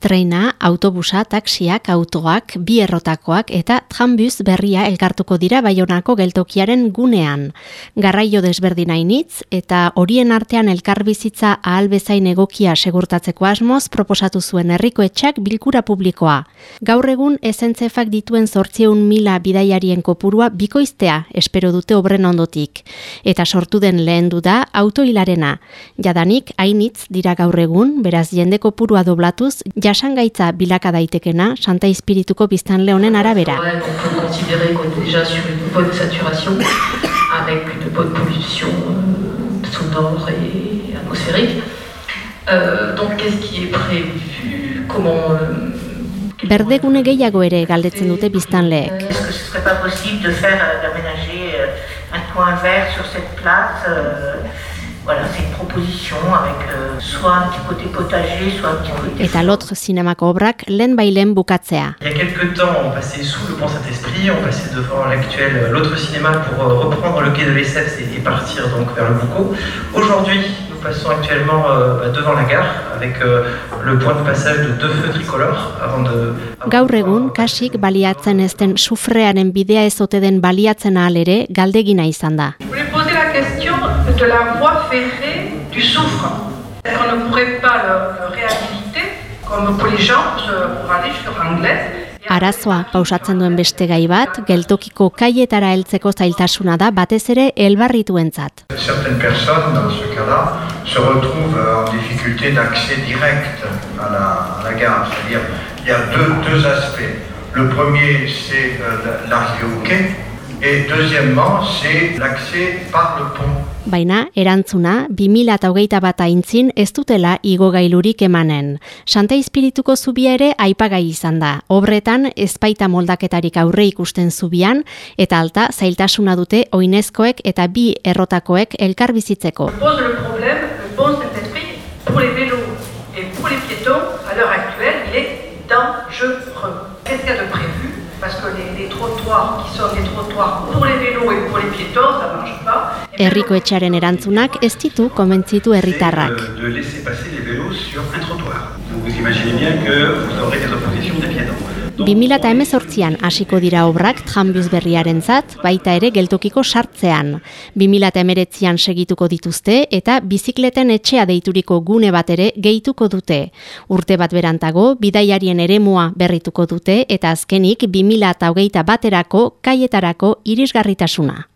Treina, autobusa, taksiak, autoak, bi errotakoak eta trambuz berria elkartuko dira baionako geltokiaren gunean. Garraio desberdina initz eta horien artean elkarbizitza ahal bezain egokia segurtatzeko asmoz proposatu zuen herriko etxak bilkura publikoa. Gaur egun esentzefak dituen zortzieun mila bidaiarien kopurua bikoiztea espero dute obren ondotik. Eta sortu den lehen du da autoilarena. Jadanik, hainitz dira gaur egun, beraz jende kopurua doblatuz, jasangaitza bilaka daitekena Santa Espirituko biztan leonen arabera. avec de bonne pollution sonore et atmosphérique. Euh, donc, qu'est-ce qui est prévu? Comment euh, Berdegune gehiago ere galdetzen dute biztanleek. Est-ce que ce serait pas possible de faire euh, d'aménager euh, un coin vert sur cette place euh, Voilà, c'est une proposition avec euh, soit un petit côté potager, soit un petit côté... Eta l'autre cinémako obrak lehen bailen bukatzea. Il y a quelques temps, on passait sous le pont Saint-Esprit, on passait devant l'actuel euh, l'autre cinéma pour euh, reprendre le quai de l'Essef et partir donc vers le Boucau. Aujourd'hui, nous passons actuellement euh, bah, devant la gare avec euh, le point de passage de deux feux tricolores avant de... Gaur egun, kasik baliatzen ezten sufrearen bidea ezote den baliatzen ahal ere galdegina izan da. De la voie ferrée du soufre. Qu'on ne pourrait pas le, le réhabiliter comme pour les gens pour aller sur Anglaise Arazoa pausatzen duen beste gai bat, geltokiko kaietara heltzeko zailtasuna da batez ere elbarrituentzat. Certaines personnes, dans ce cas-là, se retrouvent en difficulté d'accès direct à la, à la gare. C'est-à-dire, il y a deux, deux aspects. Le premier, c'est euh, l'arrivée au quai, et deuxièmement, c'est l'accès par le pont. Baina, erantzuna, 2008 bat aintzin ez dutela igogailurik emanen. Santa Espirituko zubia ere aipagai izan da. Obretan, ezpaita moldaketarik aurre ikusten zubian, eta alta zailtasuna dute oinezkoek eta bi errotakoek elkar bizitzeko. pose le problème, le pont Saint-Esprit, pour les vélos et pour les piétons, à l'heure actuelle, il est dangereux. Qu'est-ce qu'il y a de prévu Herriko etxaren erantzunak ez ditu komentzitu herritarrak. 2018an hasiko dira obrak tranbuz berriarentzat, baita ere geltokiko sartzean. 2019an segituko dituzte eta bizikleten etxea deituriko gune bat ere gehituko dute. Urte bat berantago, bidaiarien eremua berrituko dute eta azkenik 2021 baterako kaietarako irisgarritasuna.